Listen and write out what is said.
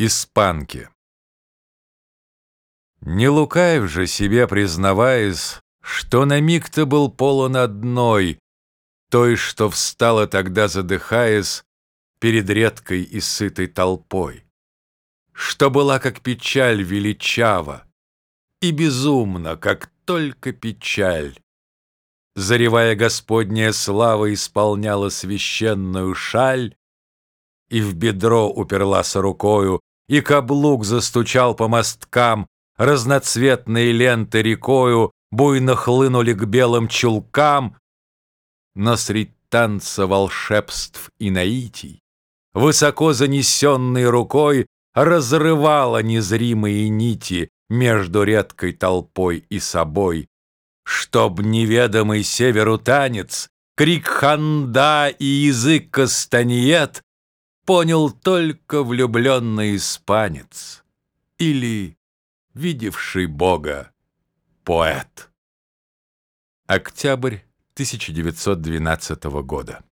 Испанки. Не лукаев же себе признаваясь, Что на миг-то был полон одной, Той, что встала тогда, задыхаясь, Перед редкой и сытой толпой, Что была, как печаль величава, И безумно, как только печаль, Заревая Господняя слава исполняла священную шаль, И в бедро уперлась рукою, и каблук застучал по мосткам, разноцветные ленты рекою буйно хлынули к белым чулкам, но средь танца волшебств и наитий, высоко занесенной рукой, разрывала незримые нити между редкой толпой и собой, чтоб неведомый северу танец, крик ханда и язык кастаньет понял только влюбленный испанец или видевший Бога поэт. Октябрь 1912 года.